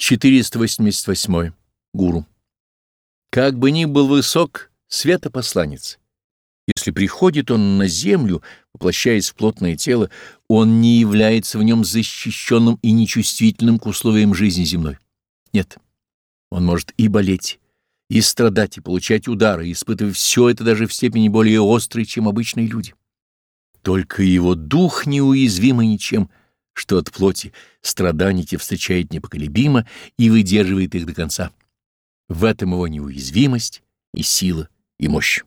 488. Гуру. Как бы ни был высок светопосланец, если приходит он на землю, воплощаясь в плотное тело, он не является в нем защищенным и нечувствительным к условиям жизни земной. Нет, он может и болеть, и страдать, и получать удары, и испытывать все это даже в степени более острой, чем обычные люди. Только его дух неуязвимый ничем, что от плоти страдания те встречает непоколебимо и выдерживает их до конца. В этом его неуязвимость и сила, и мощь.